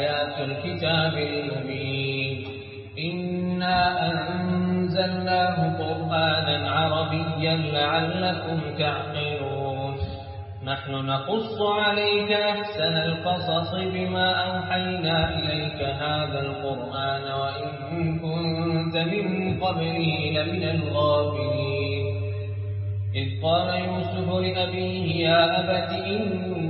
آيات الكتاب المبين. إنا أنزلناه قرآنا عربيا لعلكم تعقلون. نحن نقص عليك أحسن القصص بما أوحينا إليك هذا القرآن وإن كنت من قبله لمن الغافلين. إذ قال يوسف لأبيه يا أبت إني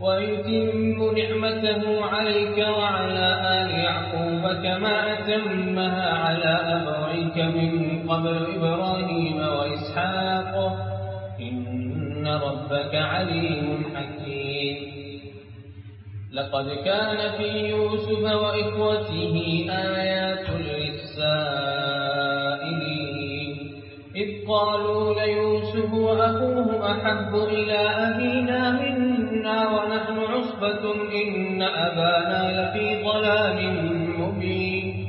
ويتم نعمته عليك وعلى آل يعقوب كما أتمها على أبويك من قبل إبراهيم وإسحاق. إن ربك عليم حكيم. لقد كان في يوسف وإخوته آيات للسائلين. إذ قالوا ليوسف وأخوه أحب إلى أبينا منا ونحن عصبة إن أبانا لفي ضلال مبين.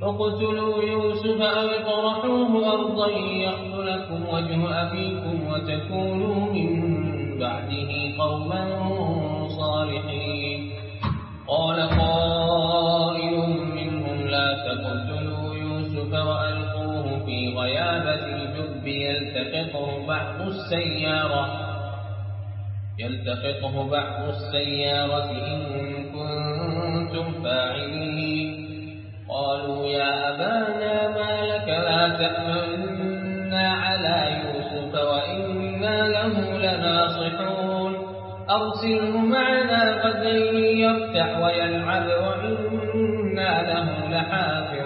فاقتلوا يوسف أو اطرحوه أرضا يخل لكم وجه أبيكم وتكونوا من بعده قوما صالحين. قال قائل منهم لا تقتلوا يوسف وألقوه في غيابة الجب يلتقطه بعض السيارة. يلتقطه بعض السيارة إن كنتم فاعلين. قالوا يا أبانا ما لك لا تأمنا على يوسف وإنا له لناصحون. أرسله معنا غدا يرتع ويلعب وإنا له لحافظون.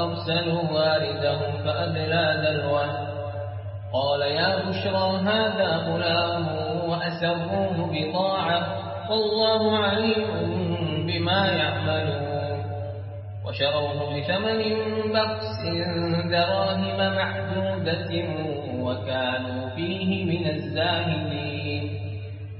فأرسلوا واردهم فأدلى دلوه قال يا بشرى هذا غلام وأسروه بضاعة والله عليم بما يعملون. وشروه بثمن بخس دراهم محدودة وكانوا فيه من الزاهدين.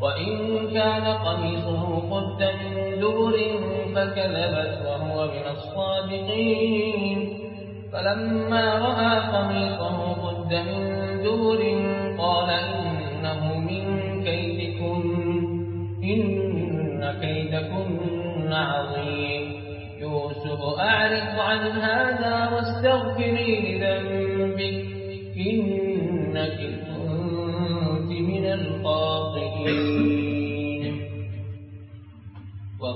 وإن كان قميصه قد من دبر فكذبت وهو من الصادقين. فلما رأى قميصه قد من دبر قال إنه من كيدكم إن كيدكن عظيم. يوسف أعرض عن هذا واستغفري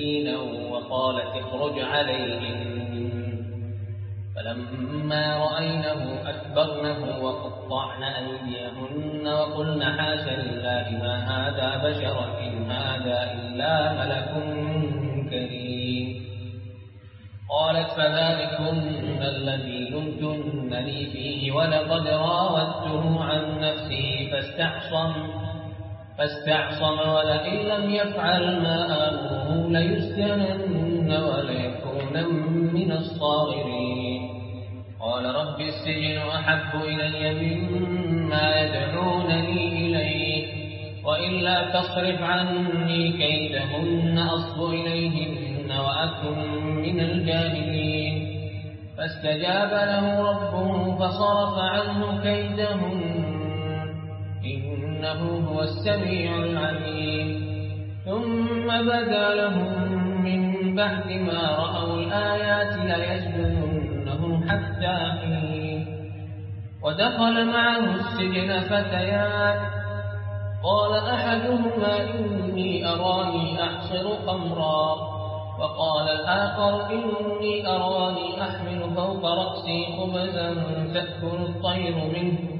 سكينا وقالت اخرج عليهن فلما رأينه أكبرنه وقطعن أيديهن وقلن حاش لله ما هذا بشر إن هذا إلا ملك كريم. قالت فذلكن الذي لمتنني فيه ولقد راودته عن نفسه فاستعصم فاستعصم ولئن لم يفعل ما آمره ليسجنن وليكون من الصاغرين. قال رب السجن أحب إلي مما يدعونني إليه وإلا تصرف عني كيدهن أصب إليهن وأكن من الجاهلين. فاستجاب له ربه فصرف عنه كيدهن إنه هو السميع العليم. ثم بدا لهم من بعد ما رأوا الآيات ليسجننه حتى حين. ودخل معه السجن فتيان. قال أحدهما إني أراني أحصر خمرا. وقال الآخر إني أراني أحمل فوق رأسي خبزا تأكل الطير منه.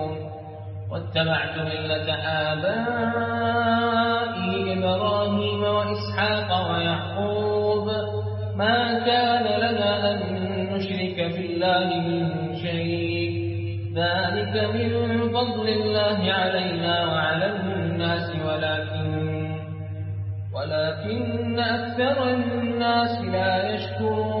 واتبعت ملة آبائي إبراهيم وإسحاق ويعقوب. ما كان لنا أن نشرك بالله من شيء. ذلك من فضل الله علينا وعلى الناس ولكن ولكن أكثر الناس لا يشكرون.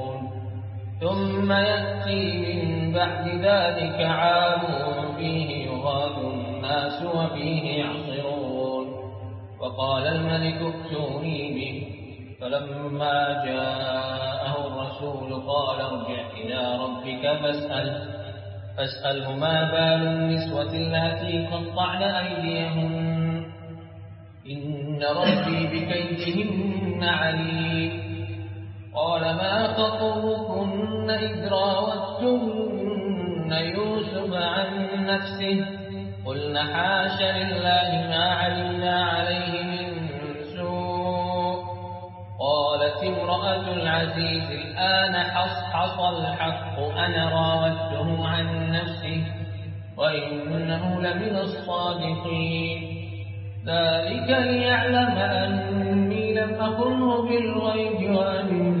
ثم يأتي من بعد ذلك عام فيه يغاث الناس وفيه يعصرون. وقال الملك ائتوني به. فلما جاءه الرسول قال ارجع إلى ربك فاسأل. فاسأله ما بال النسوة التي قطعن أيديهن. إن ربي بكيدهن عليم. قال ما خطبكن إذ راوتن يوسف عن نفسه قلنا حاش لله ما علمنا عليه من سوء. قالت امرأة العزيز الآن حصحص الحق أنا راودته عن نفسه وإنه لمن الصادقين. ذلك ليعلم أني لم أخنه بالغيب وأن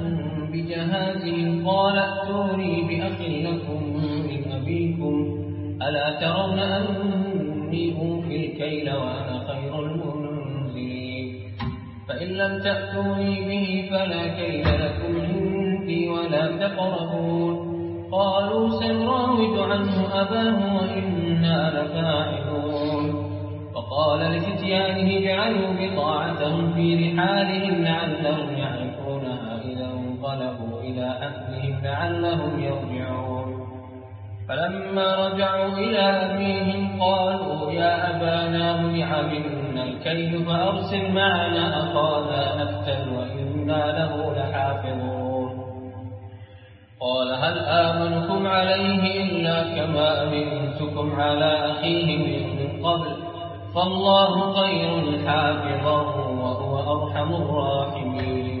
بجهازهم قال ائتوني بأخ لكم من أبيكم. ألا ترون أني أوفي الكيل وأنا خير المنزلين. فإن لم تأتوني به فلا كيل لكم عندي ولا تقربون. قالوا سنراود عنه أباه وإنا لفاعلون. وقال لفتيانه اجعلوا بضاعتهم في رحالهم لعلهم يعرفونها إذا انقلبوا. إلى أهلهم لعلهم يرجعون. فلما رجعوا إلى أبيهم قالوا يا أبانا منع منا الكيل فأرسل معنا أخانا نكتل وإنا له لحافظون. آمنكم عليه إلا كما أمنتكم على أخيه من قبل؟ فالله خير حافظا وهو أرحم الراحمين.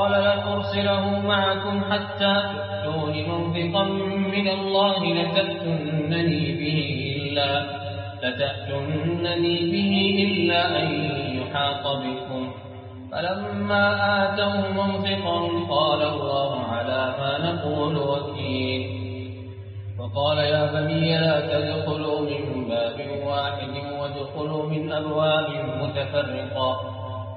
قال لأرسله معكم حتى تؤتون موثقا من الله لتأتنني به إلا لتأتنني به إلا أن يحاط بكم. فلما آتوا موثقهم قال الله على ما نقول وكيل. وقال يا بني لا تدخلوا من باب واحد وادخلوا من أبواب متفرقة.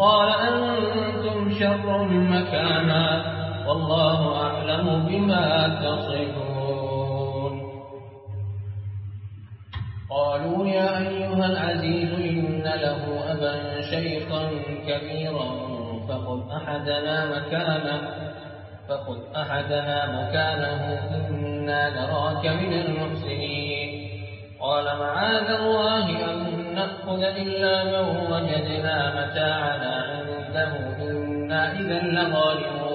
قال أنتم شر مكانا والله أعلم بما تصفون. قالوا يا أيها العزيز إن له أبا شيخا كبيرا فخذ أحدنا مكانه فخذ أحدنا مكانه إنا نراك من المحسنين. قال معاذ الله أن نأخذ إلا من وجدنا متاعنا عنده إنا إذا لظالمون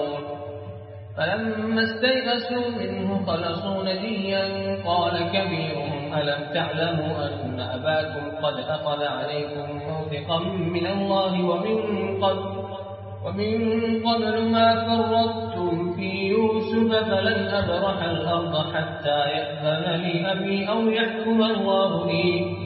فلما استيئسوا منه خلصوا نجيا قال كبيرهم ألم تعلموا أن أباكم قد أخذ عليكم موثقا من الله ومن قبل؟ ومن قبل ما فرطتم في يوسف فلن أبرح الأرض حتى يأذن لي أبي أو يحكم الله لي.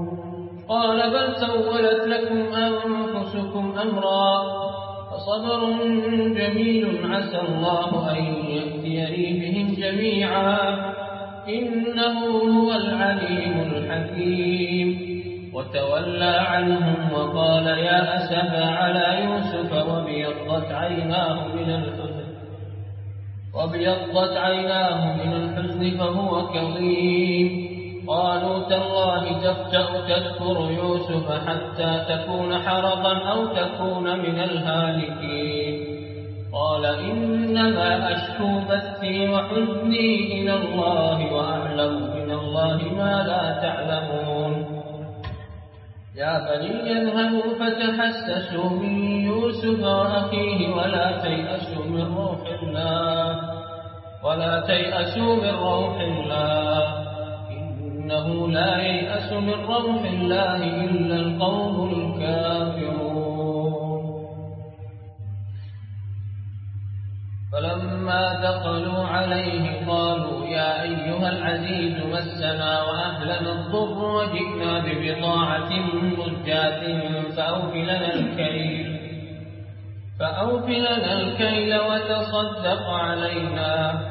قال بل سولت لكم أنفسكم أمرا فصبر جميل عسى الله أن يأتيني بهم جميعا إنه هو العليم الحكيم. وتولى عنهم وقال يا أسفى على يوسف وبيضت عيناه من الحزن وابيضت عيناه من الحزن فهو كظيم. قالوا تالله تفتأ تذكر يوسف حتى تكون حرضا أو تكون من الهالكين. قال إنما أشكو بثي وحزني إلى الله وأعلم من الله ما لا تعلمون. يا بني اذهبوا فتحسسوا من يوسف وأخيه ولا تيأسوا من روح الله. ولا تيأسوا من روح الله. إنه لا ييأس من روح الله إلا القوم الكافرون. فلما دخلوا عليه قالوا يا أيها العزيز مسنا وأهلنا الضر وجئنا ببضاعة مزجاة فأوف لنا الكيل. فأوف لنا الكيل وتصدق علينا.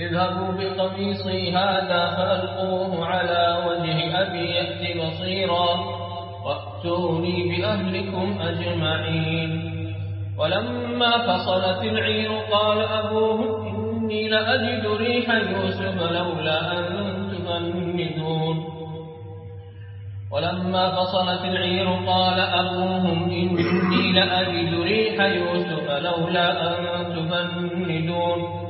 اذهبوا بقميصي هذا فألقوه على وجه أبي يأت بصيرا وأتوني بأهلكم أجمعين. ولما فصلت العير قال أبوهم إني لأجد ريح يوسف لولا أن تفندون ولما فصلت العير قال أبوهم إني لأجد ريح يوسف لولا أن تفندون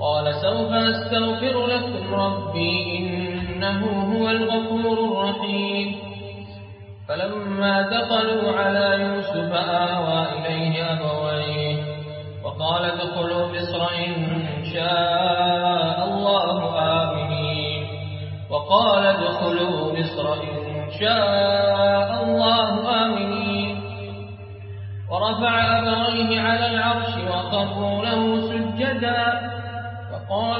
قال سوف أستغفر لكم ربي إنه هو الغفور الرحيم. فلما دخلوا على يوسف آوى إليه أبويه وقال ادخلوا مصر إن شاء الله آمنين. وقال ادخلوا مصر إن شاء الله آمنين. ورفع أبويه على العرش وقروا له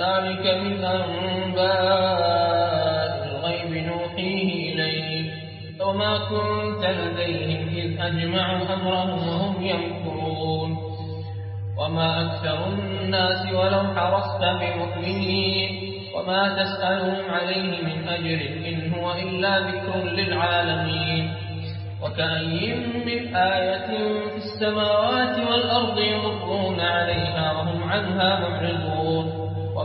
ذلك من أنباء الغيب نوحيه إليك. وما كنت لديهم إذ أجمعوا أمرهم وهم يمكرون. وما أكثر الناس ولو حرصت بمؤمنين. وما تسألهم عليه من أجر إن هو إلا ذكر للعالمين. وكأي من آية في السماوات والأرض يمرون عليها وهم عنها معرضون.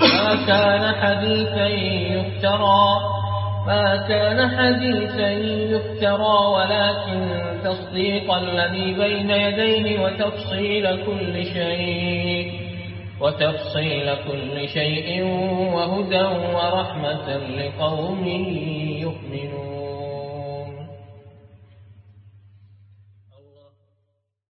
ما كان حديثا يفترى ما كان حديثا يفترى ولكن تصديق الذي بين يديه وتفصيل كل شيء وتفصيل كل شيء وهدى ورحمة لقوم يؤمنون.